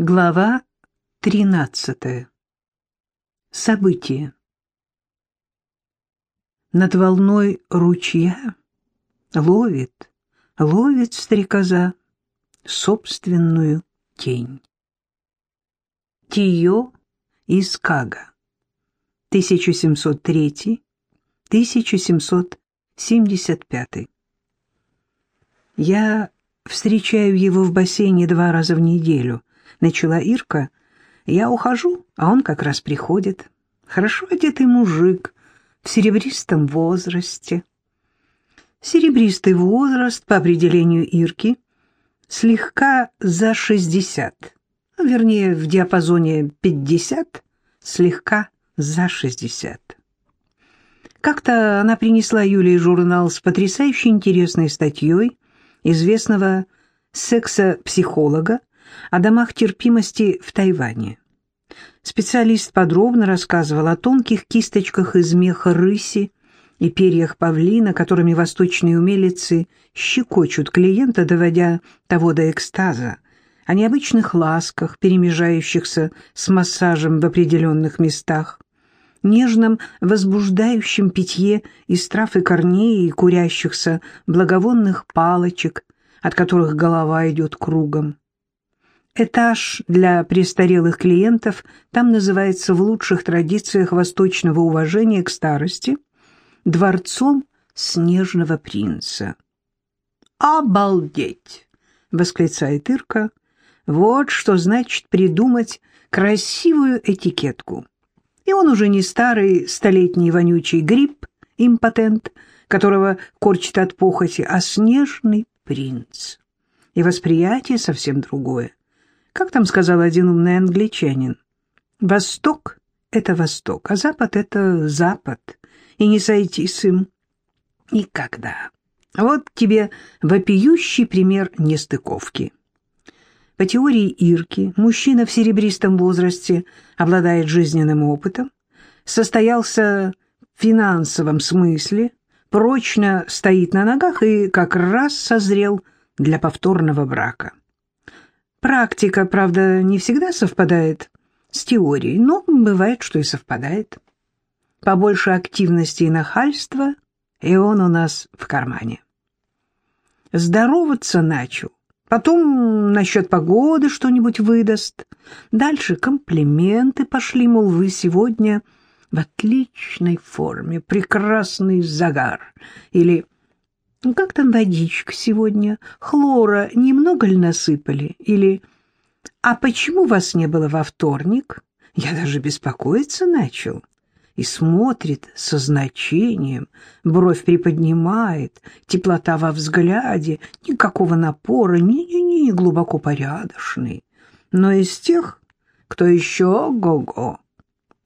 Глава 13. События. Над волной ручья ловит, ловит стрекоза собственную тень. Тио из Кага. 1703-1775. Я встречаю его в бассейне два раза в неделю —— начала Ирка. «Я ухожу, а он как раз приходит. Хорошо одетый мужик в серебристом возрасте». Серебристый возраст, по определению Ирки, слегка за шестьдесят, вернее, в диапазоне пятьдесят, слегка за шестьдесят. Как-то она принесла Юлии журнал с потрясающе интересной статьей известного секса-психолога о домах терпимости в Тайване. Специалист подробно рассказывал о тонких кисточках из меха рыси и перьях павлина, которыми восточные умелицы щекочут клиента, доводя того до экстаза, о необычных ласках, перемежающихся с массажем в определенных местах, нежном возбуждающем питье из трав и корней и курящихся благовонных палочек, от которых голова идет кругом. Этаж для престарелых клиентов там называется в лучших традициях восточного уважения к старости дворцом снежного принца. «Обалдеть!» — восклицает Ирка. «Вот что значит придумать красивую этикетку. И он уже не старый столетний вонючий гриб, импотент, которого корчит от похоти, а снежный принц. И восприятие совсем другое. Как там сказал один умный англичанин? Восток — это Восток, а Запад — это Запад, и не сойти с им никогда. Вот тебе вопиющий пример нестыковки. По теории Ирки, мужчина в серебристом возрасте обладает жизненным опытом, состоялся в финансовом смысле, прочно стоит на ногах и как раз созрел для повторного брака. Практика, правда, не всегда совпадает с теорией, но бывает, что и совпадает. Побольше активности и нахальства, и он у нас в кармане. Здороваться начал. Потом насчет погоды что-нибудь выдаст. Дальше комплименты пошли, мол, вы сегодня в отличной форме, прекрасный загар. Или как там водичка сегодня? Хлора немного ли насыпали? Или «А почему вас не было во вторник?» Я даже беспокоиться начал. И смотрит со значением, бровь приподнимает, теплота во взгляде, никакого напора, ни-ни-ни, глубоко порядочный. Но из тех, кто еще го-го,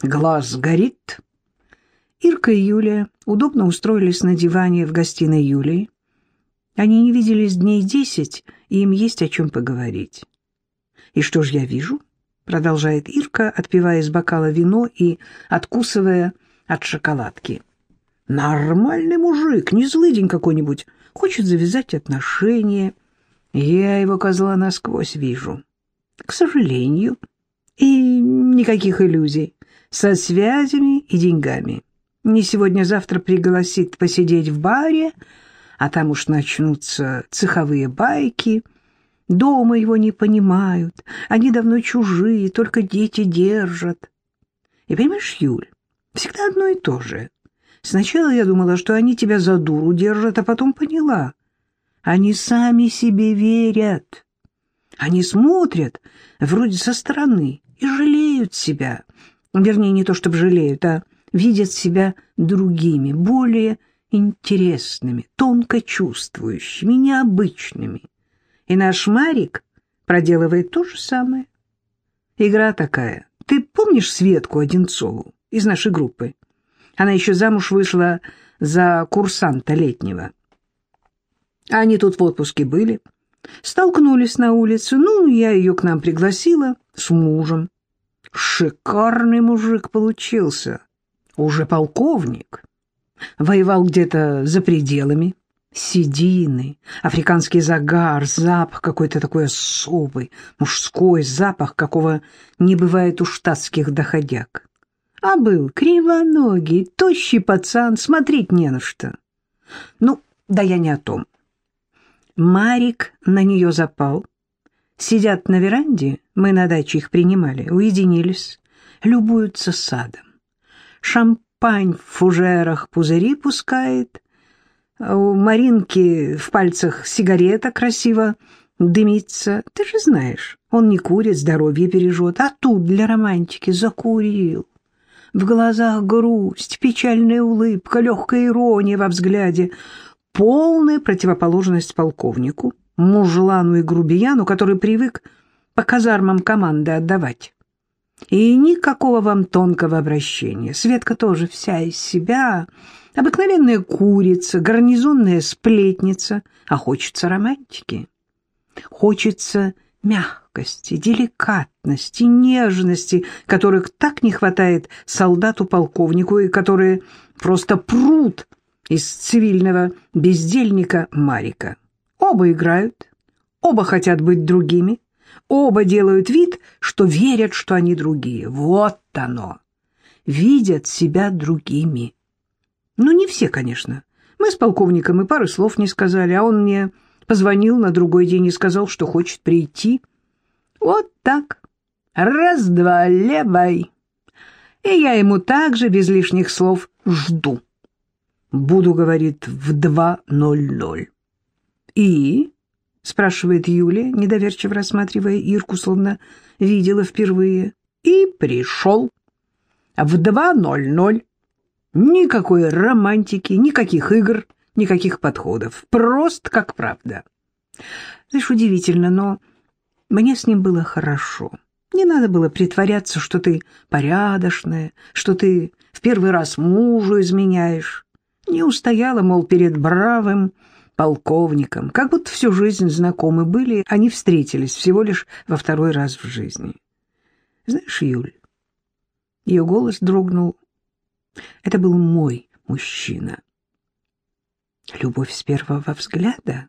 глаз горит, Ирка и Юлия удобно устроились на диване в гостиной Юлии. Они не виделись дней десять, и им есть о чем поговорить. «И что ж я вижу?» — продолжает Ирка, отпивая из бокала вино и откусывая от шоколадки. «Нормальный мужик, не злыдень какой-нибудь, хочет завязать отношения. Я его, козла, насквозь вижу. К сожалению. И никаких иллюзий. Со связями и деньгами» не сегодня-завтра пригласит посидеть в баре, а там уж начнутся цеховые байки. Дома его не понимают, они давно чужие, только дети держат. И понимаешь, Юль, всегда одно и то же. Сначала я думала, что они тебя за дуру держат, а потом поняла. Они сами себе верят. Они смотрят вроде со стороны и жалеют себя. Вернее, не то чтобы жалеют, а видят себя другими, более интересными, тонко чувствующими, необычными. И наш Марик проделывает то же самое. Игра такая. Ты помнишь Светку Одинцову из нашей группы? Она еще замуж вышла за курсанта летнего. Они тут в отпуске были. Столкнулись на улице. Ну, я ее к нам пригласила с мужем. Шикарный мужик получился уже полковник, воевал где-то за пределами, седины, африканский загар, запах какой-то такой особый, мужской запах, какого не бывает у штатских доходяг. А был кривоногий, тощий пацан, смотреть не на что. Ну, да я не о том. Марик на нее запал. Сидят на веранде, мы на даче их принимали, уединились, любуются садом. Шампань в фужерах пузыри пускает, у Маринки в пальцах сигарета красиво дымится. Ты же знаешь, он не курит, здоровье бережет, а тут для романтики закурил. В глазах грусть, печальная улыбка, легкая ирония во взгляде. Полная противоположность полковнику, мужлану и грубияну, который привык по казармам команды отдавать. И никакого вам тонкого обращения. Светка тоже вся из себя, обыкновенная курица, гарнизонная сплетница, а хочется романтики. Хочется мягкости, деликатности, нежности, которых так не хватает солдату-полковнику и которые просто прут из цивильного бездельника Марика. Оба играют, оба хотят быть другими, Оба делают вид, что верят, что они другие. Вот оно. Видят себя другими. Ну, не все, конечно. Мы с полковником и пары слов не сказали, а он мне позвонил на другой день и сказал, что хочет прийти. Вот так. Раз-два, левой. И я ему также без лишних слов жду. Буду, говорит, в два ноль ноль. И — спрашивает Юлия, недоверчиво рассматривая Ирку, словно видела впервые. И пришел. В два ноль ноль. Никакой романтики, никаких игр, никаких подходов. Просто как правда. Знаешь, удивительно, но мне с ним было хорошо. Не надо было притворяться, что ты порядочная, что ты в первый раз мужу изменяешь. Не устояла, мол, перед бравым, полковником, как будто всю жизнь знакомы были, они встретились всего лишь во второй раз в жизни. Знаешь, Юль, ее голос дрогнул. Это был мой мужчина. Любовь с первого взгляда?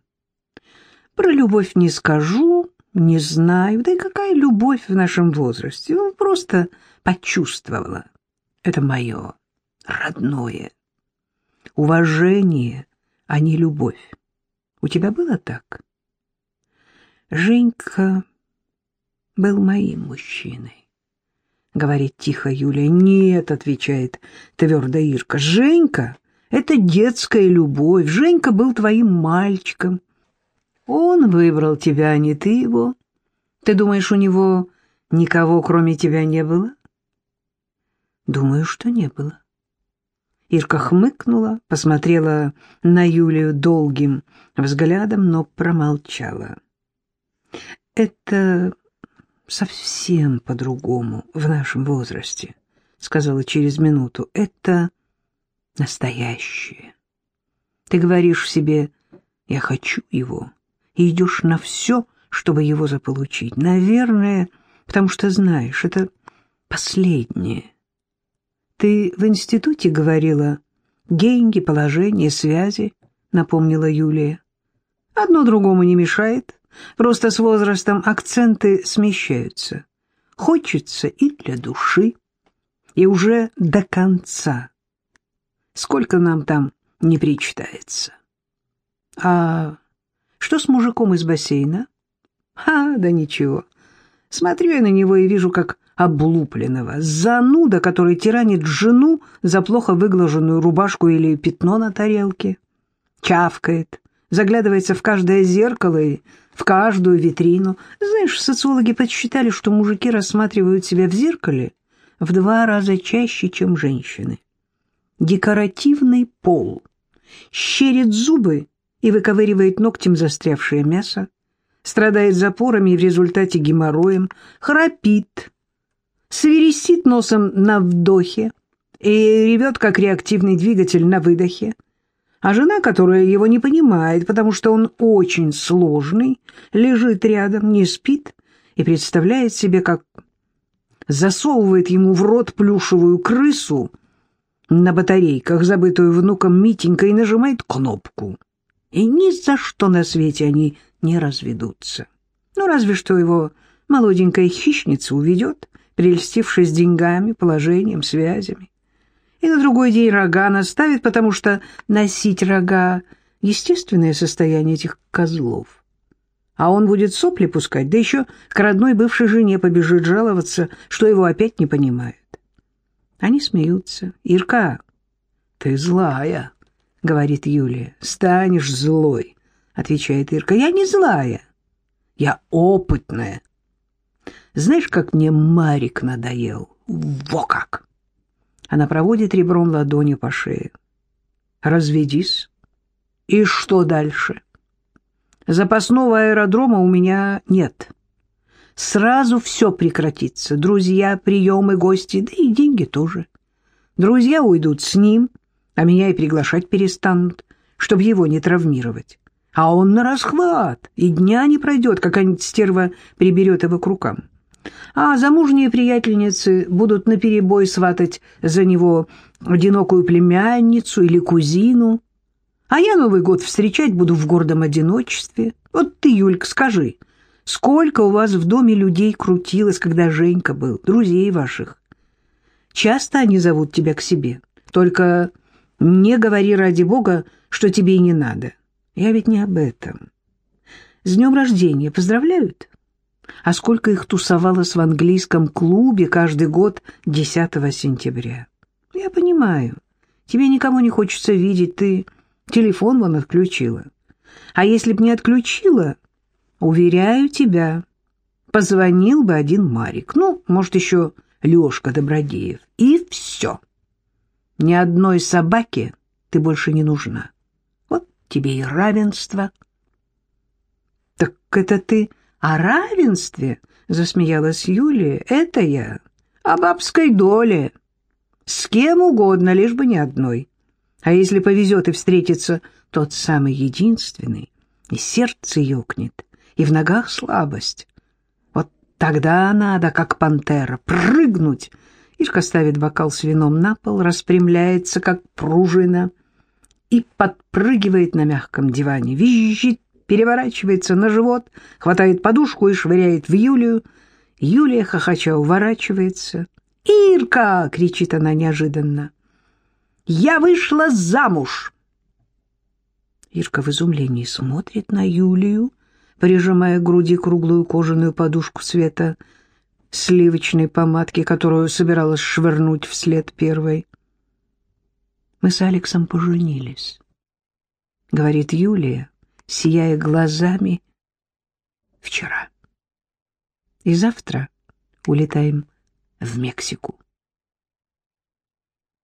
Про любовь не скажу, не знаю. Да и какая любовь в нашем возрасте? Ну, просто почувствовала. Это мое, родное. Уважение, а не любовь. У тебя было так? Женька был моим мужчиной. Говорит тихо Юля. Нет, отвечает твердо Ирка. Женька — это детская любовь. Женька был твоим мальчиком. Он выбрал тебя, а не ты его. Ты думаешь, у него никого, кроме тебя, не было? Думаю, что не было. Ирка хмыкнула, посмотрела на Юлию долгим взглядом, но промолчала. «Это совсем по-другому в нашем возрасте», — сказала через минуту. «Это настоящее. Ты говоришь себе «я хочу его» и идешь на все, чтобы его заполучить. Наверное, потому что знаешь, это последнее. Ты в институте говорила деньги, положение, связи, напомнила Юлия. Одно другому не мешает, просто с возрастом акценты смещаются. Хочется и для души, и уже до конца. Сколько нам там не причитается. А что с мужиком из бассейна? А, да ничего. Смотрю я на него и вижу, как облупленного, зануда, который тиранит жену за плохо выглаженную рубашку или пятно на тарелке, чавкает, заглядывается в каждое зеркало и в каждую витрину. Знаешь, социологи подсчитали, что мужики рассматривают себя в зеркале в два раза чаще, чем женщины. Декоративный пол. Щерит зубы и выковыривает ногтем застрявшее мясо, страдает запорами и в результате геморроем, храпит, свиресит носом на вдохе и ревет, как реактивный двигатель на выдохе. А жена, которая его не понимает, потому что он очень сложный, лежит рядом, не спит и представляет себе, как засовывает ему в рот плюшевую крысу на батарейках, забытую внуком Митенька, и нажимает кнопку. и ни за что на свете они не разведутся. Ну, разве что его молоденькая хищница уведет, прельстившись деньгами, положением, связями. И на другой день рога наставит, потому что носить рога — естественное состояние этих козлов. А он будет сопли пускать, да еще к родной бывшей жене побежит жаловаться, что его опять не понимают. Они смеются. «Ирка, ты злая», — говорит Юлия. «Станешь злой», — отвечает Ирка. «Я не злая, я опытная». Знаешь, как мне Марик надоел? Во как! Она проводит ребром ладони по шее. Разведись. И что дальше? Запасного аэродрома у меня нет. Сразу все прекратится. Друзья, приемы, гости, да и деньги тоже. Друзья уйдут с ним, а меня и приглашать перестанут, чтобы его не травмировать. А он на расхват, и дня не пройдет, какая-нибудь стерва приберет его к рукам а замужние приятельницы будут наперебой сватать за него одинокую племянницу или кузину, а я Новый год встречать буду в гордом одиночестве. Вот ты, Юлька, скажи, сколько у вас в доме людей крутилось, когда Женька был, друзей ваших? Часто они зовут тебя к себе, только не говори ради бога, что тебе и не надо. Я ведь не об этом. С днем рождения поздравляют?» А сколько их тусовалось в английском клубе каждый год 10 сентября. Я понимаю, тебе никому не хочется видеть, ты телефон вон отключила. А если б не отключила, уверяю тебя, позвонил бы один Марик, ну, может, еще Лешка Добродеев, и все. Ни одной собаке ты больше не нужна. Вот тебе и равенство. Так это ты о равенстве, — засмеялась Юлия, — это я. О бабской доле. С кем угодно, лишь бы не одной. А если повезет и встретится тот самый единственный, и сердце ёкнет, и в ногах слабость, вот тогда надо, как пантера, прыгнуть. Ишка ставит бокал с вином на пол, распрямляется, как пружина, и подпрыгивает на мягком диване, визжит, переворачивается на живот, хватает подушку и швыряет в Юлию. Юлия хохоча уворачивается. «Ирка!» — кричит она неожиданно. «Я вышла замуж!» Ирка в изумлении смотрит на Юлию, прижимая к груди круглую кожаную подушку цвета сливочной помадки, которую собиралась швырнуть вслед первой. «Мы с Алексом поженились», — говорит Юлия, сияя глазами, вчера. И завтра улетаем в Мексику.